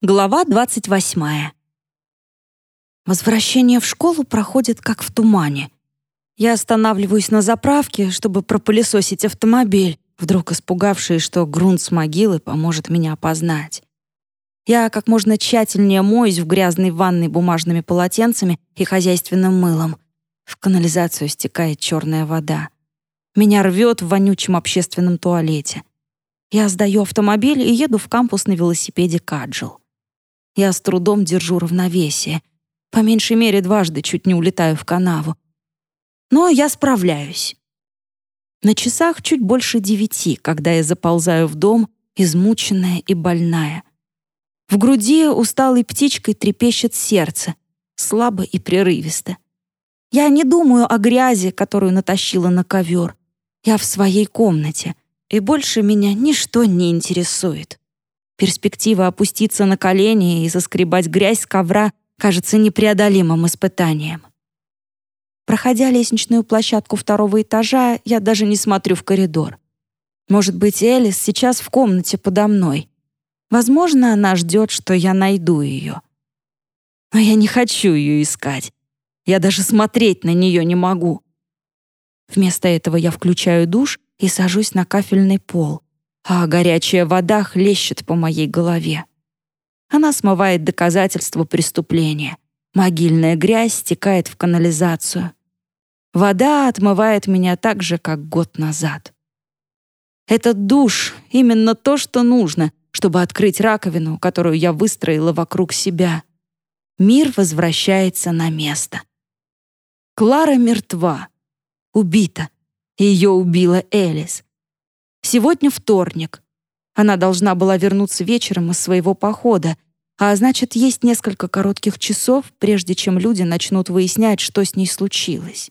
Глава 28. Возвращение в школу проходит как в тумане. Я останавливаюсь на заправке, чтобы пропылесосить автомобиль, вдруг испугавшись, что грунт с могилы поможет меня опознать. Я как можно тщательнее моюсь в грязной ванной бумажными полотенцами и хозяйственным мылом. В канализацию стекает черная вода. Меня рвет в вонючем общественном туалете. Я сдаю автомобиль и еду в кампус на велосипеде «Каджил». Я с трудом держу равновесие. По меньшей мере дважды чуть не улетаю в канаву. Но я справляюсь. На часах чуть больше девяти, когда я заползаю в дом, измученная и больная. В груди усталой птичкой трепещет сердце, слабо и прерывисто. Я не думаю о грязи, которую натащила на ковер. Я в своей комнате, и больше меня ничто не интересует. Перспектива опуститься на колени и заскребать грязь с ковра кажется непреодолимым испытанием. Проходя лестничную площадку второго этажа, я даже не смотрю в коридор. Может быть, Элис сейчас в комнате подо мной. Возможно, она ждет, что я найду ее. Но я не хочу ее искать. Я даже смотреть на нее не могу. Вместо этого я включаю душ и сажусь на кафельный пол а горячая вода хлещет по моей голове. Она смывает доказательства преступления. Могильная грязь стекает в канализацию. Вода отмывает меня так же, как год назад. Этот душ — именно то, что нужно, чтобы открыть раковину, которую я выстроила вокруг себя. Мир возвращается на место. Клара мертва, убита. Ее убила Элис. Сегодня вторник. Она должна была вернуться вечером из своего похода, а значит, есть несколько коротких часов, прежде чем люди начнут выяснять, что с ней случилось.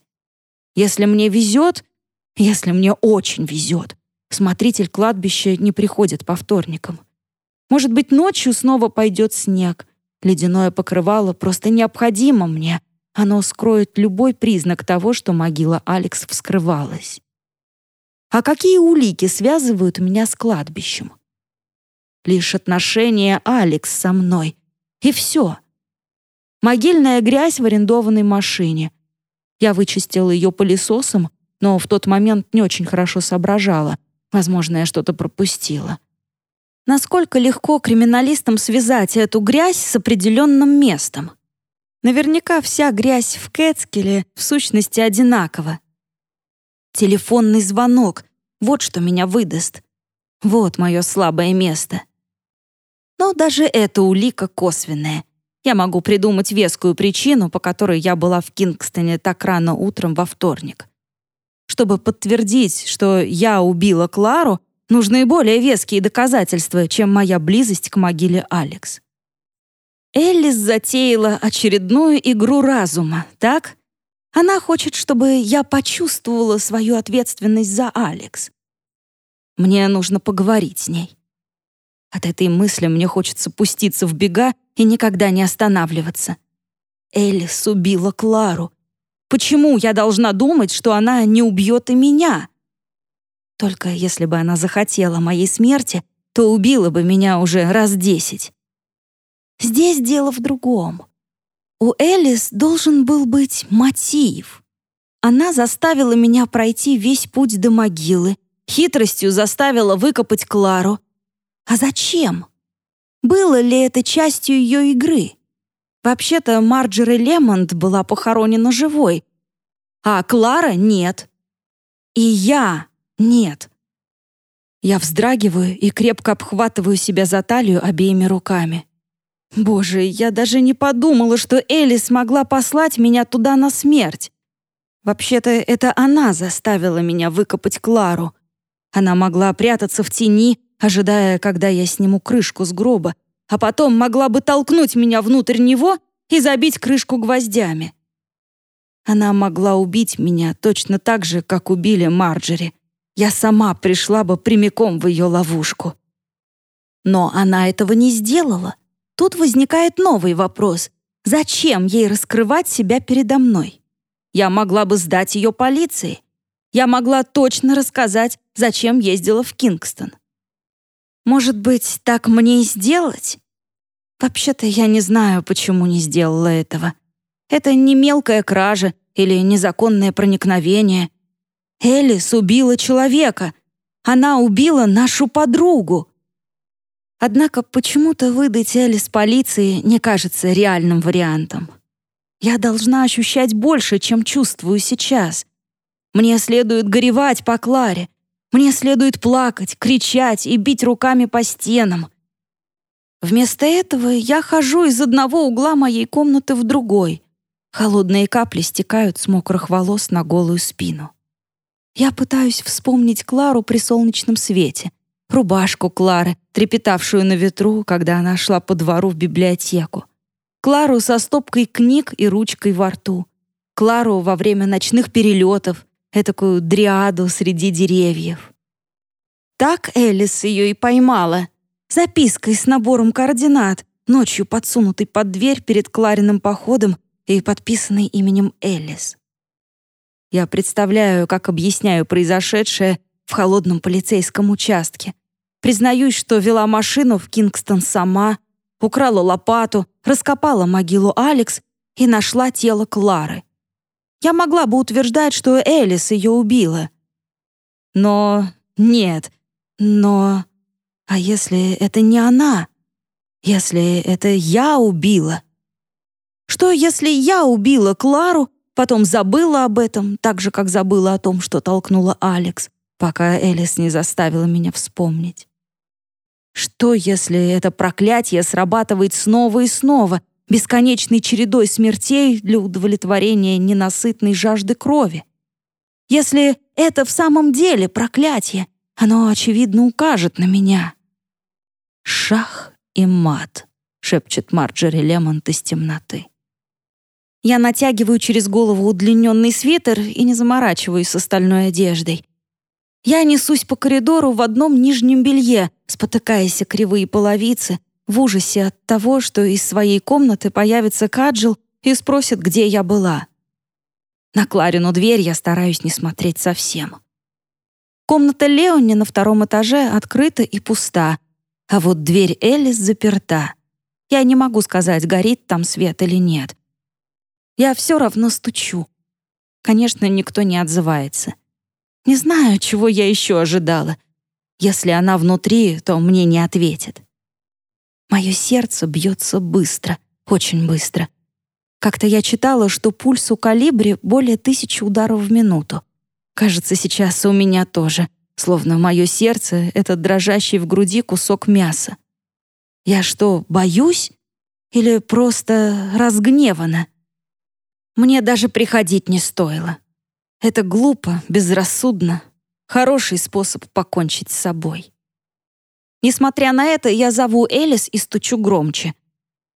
Если мне везет, если мне очень везет, смотритель кладбища не приходит по вторникам. Может быть, ночью снова пойдет снег. Ледяное покрывало просто необходимо мне. Оно скроет любой признак того, что могила Алекс вскрывалась. А какие улики связывают меня с кладбищем? Лишь отношение Алекс со мной. И все. Могильная грязь в арендованной машине. Я вычистила ее пылесосом, но в тот момент не очень хорошо соображала. Возможно, я что-то пропустила. Насколько легко криминалистам связать эту грязь с определенным местом? Наверняка вся грязь в Кэтскеле в сущности одинакова. Телефонный звонок. Вот что меня выдаст. Вот мое слабое место. Но даже эта улика косвенная. Я могу придумать вескую причину, по которой я была в Кингстоне так рано утром во вторник. Чтобы подтвердить, что я убила Клару, нужны более веские доказательства, чем моя близость к могиле Алекс. Эллис затеяла очередную игру разума, так? Она хочет, чтобы я почувствовала свою ответственность за Алекс. Мне нужно поговорить с ней. От этой мысли мне хочется пуститься в бега и никогда не останавливаться. Элис убила Клару. Почему я должна думать, что она не убьет и меня? Только если бы она захотела моей смерти, то убила бы меня уже раз десять. Здесь дело в другом. У Элис должен был быть мотив. Она заставила меня пройти весь путь до могилы, хитростью заставила выкопать Клару. А зачем? Было ли это частью ее игры? Вообще-то Марджери Лемонд была похоронена живой, а Клара — нет. И я — нет. Я вздрагиваю и крепко обхватываю себя за талию обеими руками. Боже, я даже не подумала, что Элли смогла послать меня туда на смерть. Вообще-то это она заставила меня выкопать Клару. Она могла прятаться в тени, ожидая, когда я сниму крышку с гроба, а потом могла бы толкнуть меня внутрь него и забить крышку гвоздями. Она могла убить меня точно так же, как убили Марджери. Я сама пришла бы прямиком в ее ловушку. Но она этого не сделала. Тут возникает новый вопрос. Зачем ей раскрывать себя передо мной? Я могла бы сдать ее полиции. Я могла точно рассказать, зачем ездила в Кингстон. Может быть, так мне и сделать? Вообще-то я не знаю, почему не сделала этого. Это не мелкая кража или незаконное проникновение. Элис убила человека. Она убила нашу подругу. Однако почему-то выдать Элис полиции не кажется реальным вариантом. Я должна ощущать больше, чем чувствую сейчас. Мне следует горевать по Кларе. Мне следует плакать, кричать и бить руками по стенам. Вместо этого я хожу из одного угла моей комнаты в другой. Холодные капли стекают с мокрых волос на голую спину. Я пытаюсь вспомнить Клару при солнечном свете, рубашку Клары, трепетавшую на ветру, когда она шла по двору в библиотеку, Клару со стопкой книг и ручкой во рту, Клару во время ночных перелетов, этакую дриаду среди деревьев. Так Элис ее и поймала, запиской с набором координат, ночью подсунутой под дверь перед Клариным походом и подписанной именем Элис. Я представляю, как объясняю произошедшее в холодном полицейском участке. Признаюсь, что вела машину в Кингстон сама, украла лопату, раскопала могилу Алекс и нашла тело Клары. Я могла бы утверждать, что Элис ее убила. Но нет, но... А если это не она? Если это я убила? Что, если я убила Клару Потом забыла об этом, так же, как забыла о том, что толкнула Алекс, пока Элис не заставила меня вспомнить. Что, если это проклятие срабатывает снова и снова, бесконечной чередой смертей для удовлетворения ненасытной жажды крови? Если это в самом деле проклятие, оно, очевидно, укажет на меня. «Шах и мат», — шепчет Марджери Лемонт из темноты. Я натягиваю через голову удлиненный свитер и не заморачиваюсь с остальной одеждой. Я несусь по коридору в одном нижнем белье, спотыкаясь о кривые половицы, в ужасе от того, что из своей комнаты появится Каджил и спросит, где я была. На Кларину дверь я стараюсь не смотреть совсем. Комната Леони на втором этаже открыта и пуста, а вот дверь Элис заперта. Я не могу сказать, горит там свет или нет. Я все равно стучу. Конечно, никто не отзывается. Не знаю, чего я еще ожидала. Если она внутри, то мне не ответит. Мое сердце бьется быстро, очень быстро. Как-то я читала, что пульс у калибри более тысячи ударов в минуту. Кажется, сейчас у меня тоже, словно мое сердце — это дрожащий в груди кусок мяса. Я что, боюсь? Или просто разгневана? Мне даже приходить не стоило. Это глупо, безрассудно. Хороший способ покончить с собой. Несмотря на это, я зову Элис и стучу громче.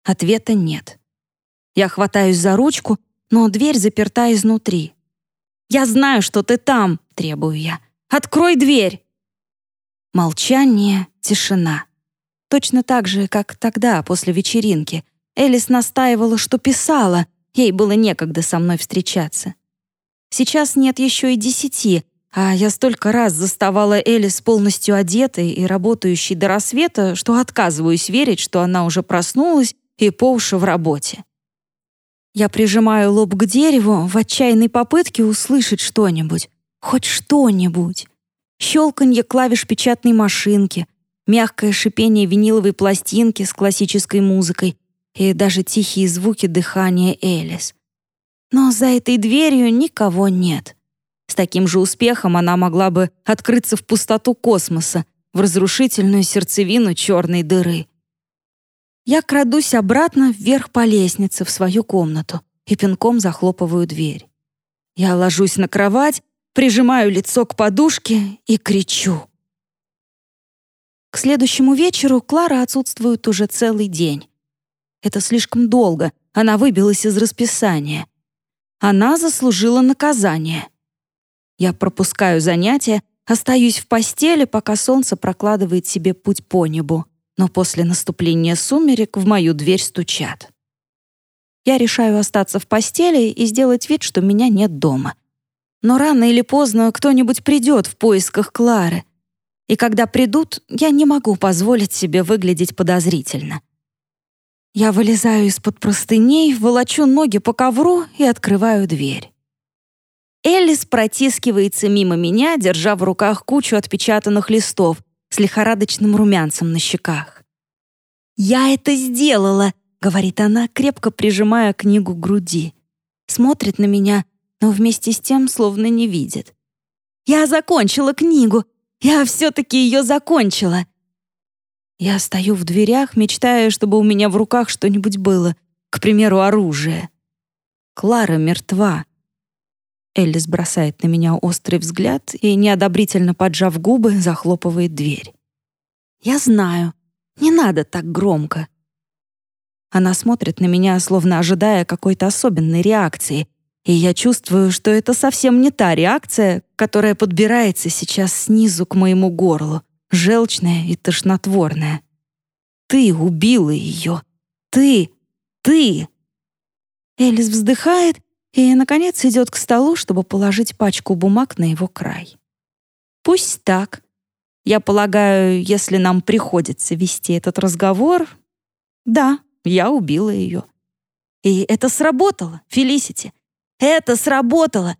Ответа нет. Я хватаюсь за ручку, но дверь заперта изнутри. «Я знаю, что ты там!» — требую я. «Открой дверь!» Молчание, тишина. Точно так же, как тогда, после вечеринки. Элис настаивала, что писала — Ей было некогда со мной встречаться. Сейчас нет еще и десяти, а я столько раз заставала Элис полностью одетой и работающей до рассвета, что отказываюсь верить, что она уже проснулась и по уши в работе. Я прижимаю лоб к дереву в отчаянной попытке услышать что-нибудь, хоть что-нибудь. Щелканье клавиш печатной машинки, мягкое шипение виниловой пластинки с классической музыкой, и даже тихие звуки дыхания Элис. Но за этой дверью никого нет. Таким же успехом она могла бы открыться в пустоту космоса, в разрушительную сердцевину черной дыры. Я крадусь обратно вверх по лестнице в свою комнату и пинком захлопываю дверь. Я ложусь на кровать, прижимаю лицо к подушке и кричу. К следующему вечеру Клара отсутствует уже целый день. Это слишком долго. Она выбилась из расписания. Она заслужила наказание. Я пропускаю занятия, остаюсь в постели, пока солнце прокладывает себе путь по небу. Но после наступления сумерек в мою дверь стучат. Я решаю остаться в постели и сделать вид, что меня нет дома. Но рано или поздно кто-нибудь придет в поисках Клары. И когда придут, я не могу позволить себе выглядеть подозрительно. Я вылезаю из-под простыней, волочу ноги по ковру и открываю дверь. Элис протискивается мимо меня, держа в руках кучу отпечатанных листов с лихорадочным румянцем на щеках. «Я это сделала!» — говорит она, крепко прижимая книгу к груди. Смотрит на меня, но вместе с тем словно не видит. «Я закончила книгу! Я все-таки ее закончила!» Я стою в дверях, мечтая, чтобы у меня в руках что-нибудь было, к примеру, оружие. Клара мертва. Эллис бросает на меня острый взгляд и, неодобрительно поджав губы, захлопывает дверь. «Я знаю. Не надо так громко». Она смотрит на меня, словно ожидая какой-то особенной реакции, и я чувствую, что это совсем не та реакция, которая подбирается сейчас снизу к моему горлу желчная и тошнотворная. Ты убила ее. Ты! Ты! Элис вздыхает и, наконец, идет к столу, чтобы положить пачку бумаг на его край. Пусть так. Я полагаю, если нам приходится вести этот разговор... Да, я убила ее. И это сработало, Фелисити. Это сработало.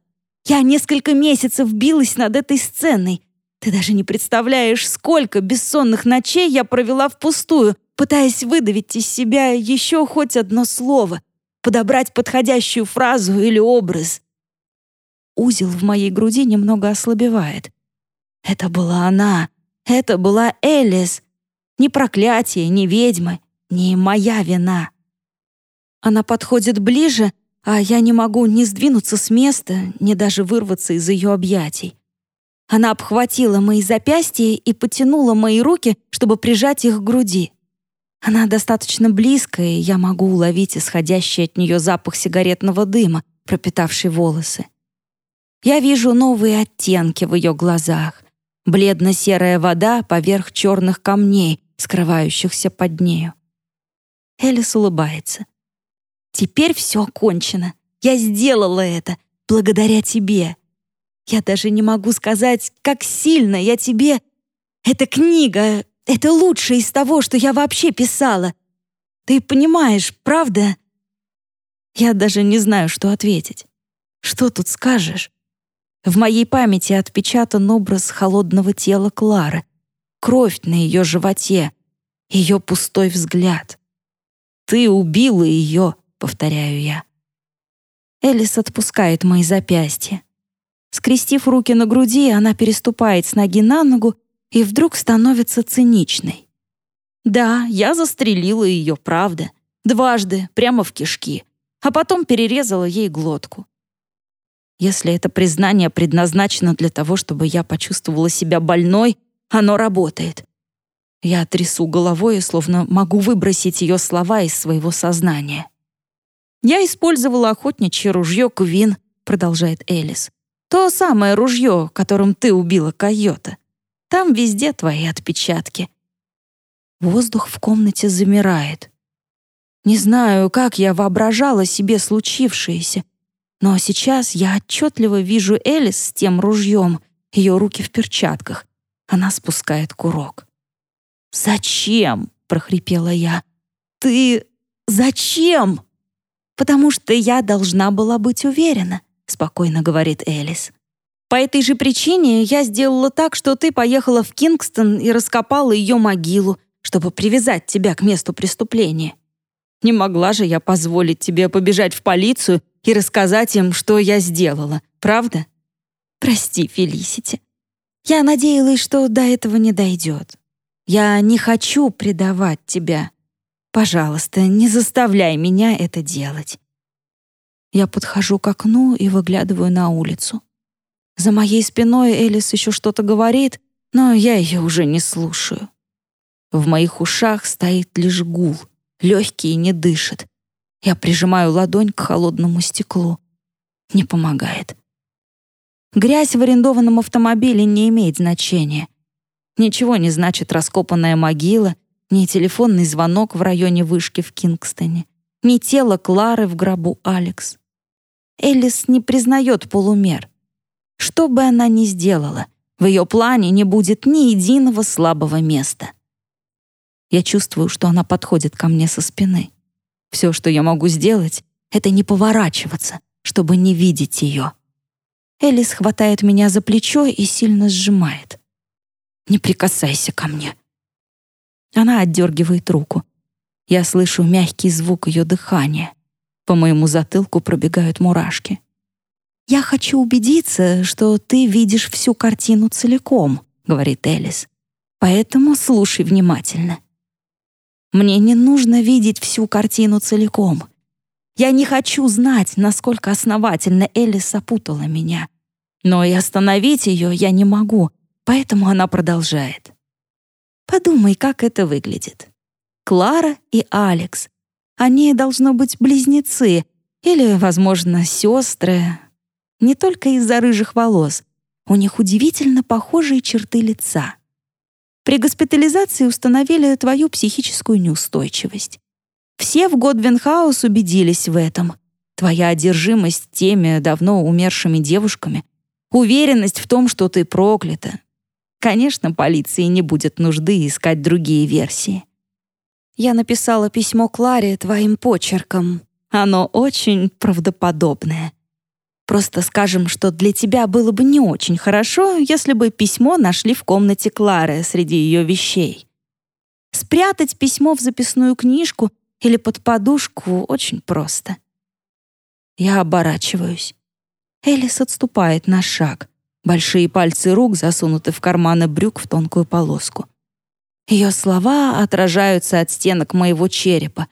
Я несколько месяцев билась над этой сценой, ты даже не представляешь, сколько бессонных ночей я провела впустую, пытаясь выдавить из себя еще хоть одно слово, подобрать подходящую фразу или образ. Узел в моей груди немного ослабевает. Это была она, это была Элис. Ни проклятие, ни ведьмы, ни моя вина. Она подходит ближе, а я не могу ни сдвинуться с места, ни даже вырваться из ее объятий. Она обхватила мои запястья и потянула мои руки, чтобы прижать их к груди. Она достаточно близко, и я могу уловить исходящий от нее запах сигаретного дыма, пропитавший волосы. Я вижу новые оттенки в ее глазах. Бледно-серая вода поверх черных камней, скрывающихся под нею. Элис улыбается. «Теперь все кончено. Я сделала это благодаря тебе. Я даже не могу сказать, как сильно я тебе... Эта книга — это лучшее из того, что я вообще писала. Ты понимаешь, правда? Я даже не знаю, что ответить. Что тут скажешь? В моей памяти отпечатан образ холодного тела Клары, кровь на ее животе, ее пустой взгляд. «Ты убила ее», — повторяю я. Элис отпускает мои запястья. Скрестив руки на груди, она переступает с ноги на ногу и вдруг становится циничной. Да, я застрелила ее, правда. Дважды, прямо в кишки. А потом перерезала ей глотку. Если это признание предназначено для того, чтобы я почувствовала себя больной, оно работает. Я трясу головой и словно могу выбросить ее слова из своего сознания. «Я использовала охотничье ружье Кувин», — продолжает Элис. То самое ружье, которым ты убила койота. Там везде твои отпечатки. Воздух в комнате замирает. Не знаю, как я воображала себе случившееся, но сейчас я отчетливо вижу Элис с тем ружьем, ее руки в перчатках. Она спускает курок. «Зачем?» — прохрипела я. «Ты... зачем?» «Потому что я должна была быть уверена спокойно говорит Элис. По этой же причине я сделала так, что ты поехала в Кингстон и раскопала ее могилу, чтобы привязать тебя к месту преступления. Не могла же я позволить тебе побежать в полицию и рассказать им, что я сделала, правда? Прости, Фелисити. Я надеялась, что до этого не дойдет. Я не хочу предавать тебя. Пожалуйста, не заставляй меня это делать. Я подхожу к окну и выглядываю на улицу. За моей спиной Элис еще что-то говорит, но я ее уже не слушаю. В моих ушах стоит лишь гул, легкий не дышит. Я прижимаю ладонь к холодному стеклу. Не помогает. Грязь в арендованном автомобиле не имеет значения. Ничего не значит раскопанная могила, ни телефонный звонок в районе вышки в Кингстоне, ни тело Клары в гробу Алекс. Элис не признает полумер. Что бы она ни сделала, в ее плане не будет ни единого слабого места. Я чувствую, что она подходит ко мне со спины. Все, что я могу сделать, это не поворачиваться, чтобы не видеть ее. Элис хватает меня за плечо и сильно сжимает. «Не прикасайся ко мне». Она отдергивает руку. Я слышу мягкий звук ее дыхания. По моему затылку пробегают мурашки. «Я хочу убедиться, что ты видишь всю картину целиком», — говорит Элис. «Поэтому слушай внимательно. Мне не нужно видеть всю картину целиком. Я не хочу знать, насколько основательно Элис опутала меня. Но и остановить ее я не могу, поэтому она продолжает. Подумай, как это выглядит. Клара и Алекс. Они, должно быть, близнецы или, возможно, сестры. Не только из-за рыжих волос. У них удивительно похожие черты лица. При госпитализации установили твою психическую неустойчивость. Все в Годвинхаус убедились в этом. Твоя одержимость теми давно умершими девушками, уверенность в том, что ты проклята. Конечно, полиции не будет нужды искать другие версии. Я написала письмо Кларе твоим почерком. Оно очень правдоподобное. Просто скажем, что для тебя было бы не очень хорошо, если бы письмо нашли в комнате Клары среди ее вещей. Спрятать письмо в записную книжку или под подушку очень просто. Я оборачиваюсь. Элис отступает на шаг. Большие пальцы рук засунуты в карманы брюк в тонкую полоску. Ее слова отражаются от стенок моего черепа,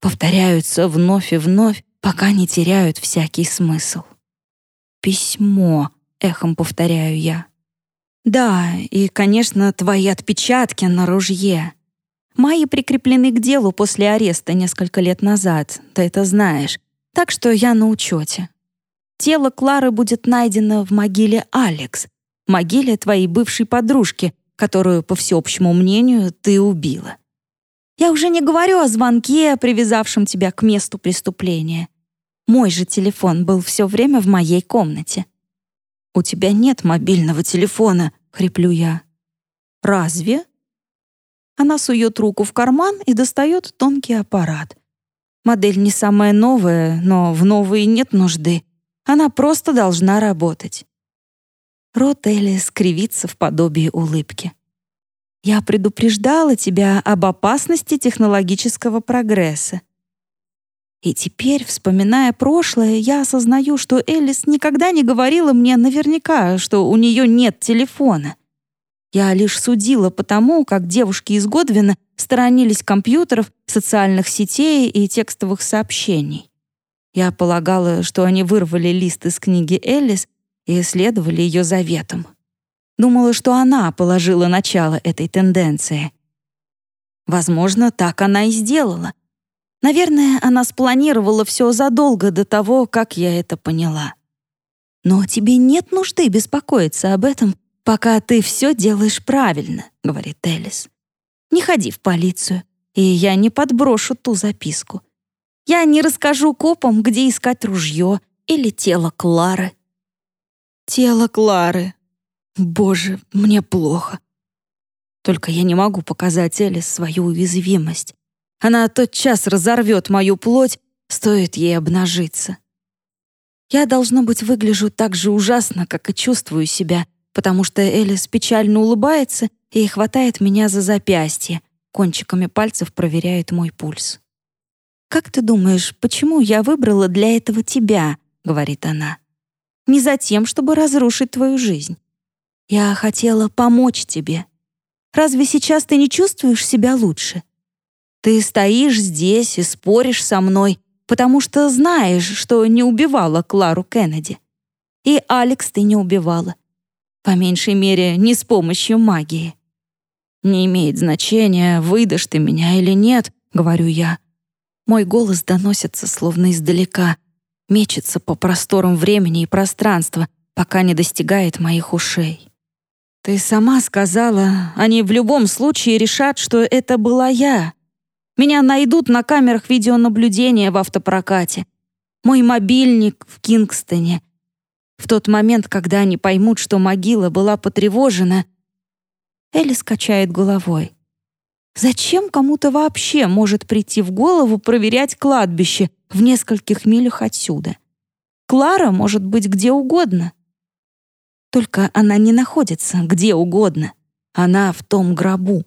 повторяются вновь и вновь, пока не теряют всякий смысл. «Письмо», — эхом повторяю я. «Да, и, конечно, твои отпечатки на ружье. Мои прикреплены к делу после ареста несколько лет назад, ты это знаешь, так что я на учете. Тело Клары будет найдено в могиле Алекс, могиле твоей бывшей подружки, которую, по всеобщему мнению, ты убила. Я уже не говорю о звонке, привязавшем тебя к месту преступления. Мой же телефон был все время в моей комнате. «У тебя нет мобильного телефона», — хриплю я. «Разве?» Она сует руку в карман и достает тонкий аппарат. Модель не самая новая, но в новой нет нужды. Она просто должна работать. Рот Элли скривится в подобии улыбки. «Я предупреждала тебя об опасности технологического прогресса. И теперь, вспоминая прошлое, я осознаю, что Элис никогда не говорила мне наверняка, что у нее нет телефона. Я лишь судила по тому, как девушки из Годвина сторонились компьютеров, социальных сетей и текстовых сообщений. Я полагала, что они вырвали лист из книги Элис и следовали ее заветам. Думала, что она положила начало этой тенденции. Возможно, так она и сделала — Наверное, она спланировала все задолго до того, как я это поняла. Но тебе нет нужды беспокоиться об этом, пока ты все делаешь правильно, говорит Элис. Не ходи в полицию, и я не подброшу ту записку. Я не расскажу копам, где искать ружье или тело Клары. Тело Клары. Боже, мне плохо. Только я не могу показать Элис свою уязвимость. Она тотчас разорвет мою плоть, стоит ей обнажиться. Я, должно быть, выгляжу так же ужасно, как и чувствую себя, потому что Элис печально улыбается и хватает меня за запястье, кончиками пальцев проверяет мой пульс. «Как ты думаешь, почему я выбрала для этого тебя?» — говорит она. «Не за тем, чтобы разрушить твою жизнь. Я хотела помочь тебе. Разве сейчас ты не чувствуешь себя лучше? Ты стоишь здесь и споришь со мной, потому что знаешь, что не убивала Клару Кеннеди. И Алекс ты не убивала. По меньшей мере, не с помощью магии. Не имеет значения, выдашь ты меня или нет, говорю я. Мой голос доносится словно издалека, мечется по просторам времени и пространства, пока не достигает моих ушей. Ты сама сказала, они в любом случае решат, что это была я. Меня найдут на камерах видеонаблюдения в автопрокате. Мой мобильник в Кингстоне. В тот момент, когда они поймут, что могила была потревожена, Элли скачает головой. Зачем кому-то вообще может прийти в голову проверять кладбище в нескольких милях отсюда? Клара может быть где угодно. Только она не находится где угодно. Она в том гробу.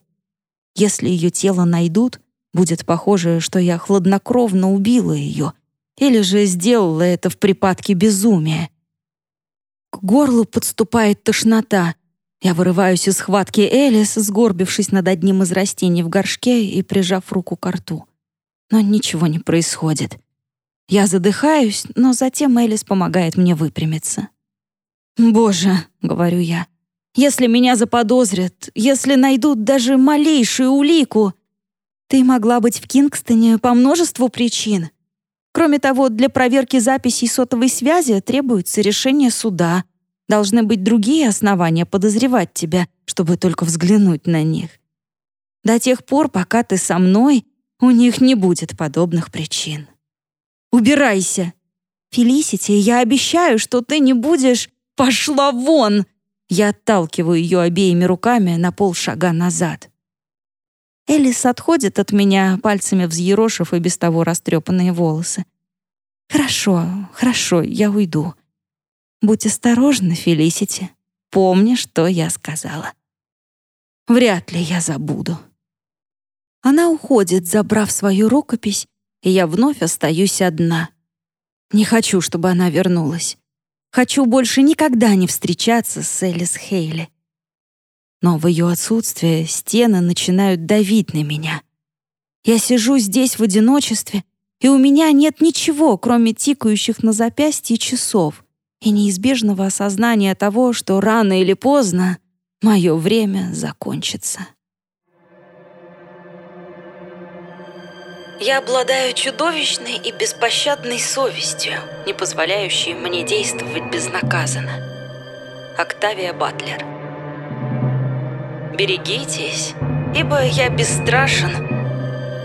Если ее тело найдут, будет похоже, что я хладнокровно убила ее или же сделала это в припадке безумия. К горлу подступает тошнота. Я вырываюсь из схватки Элис, сгорбившись над одним из растений в горшке и прижав руку к рту. Но ничего не происходит. Я задыхаюсь, но затем Элис помогает мне выпрямиться. «Боже», — говорю я, — «если меня заподозрят, если найдут даже малейшую улику...» «Ты могла быть в Кингстоне по множеству причин», Кроме того, для проверки записей сотовой связи требуется решение суда. Должны быть другие основания подозревать тебя, чтобы только взглянуть на них. До тех пор, пока ты со мной, у них не будет подобных причин. Убирайся. Фелисити, я обещаю, что ты не будешь... Пошла вон! Я отталкиваю ее обеими руками на полшага назад. Элис отходит от меня, пальцами взъерошив и без того растрепанные волосы. «Хорошо, хорошо, я уйду. Будь осторожна, Фелисити. Помни, что я сказала. Вряд ли я забуду». Она уходит, забрав свою рукопись, и я вновь остаюсь одна. Не хочу, чтобы она вернулась. Хочу больше никогда не встречаться с Элис Хейли но в ее отсутствие стены начинают давить на меня. Я сижу здесь в одиночестве, и у меня нет ничего, кроме тикающих на запястье часов и неизбежного осознания того, что рано или поздно мое время закончится. Я обладаю чудовищной и беспощадной совестью, не позволяющей мне действовать безнаказанно. Октавия Батлер Берегитесь, ибо я бесстрашен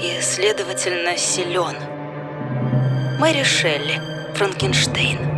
и, следовательно, силен. Мэри Шелли, Франкенштейн.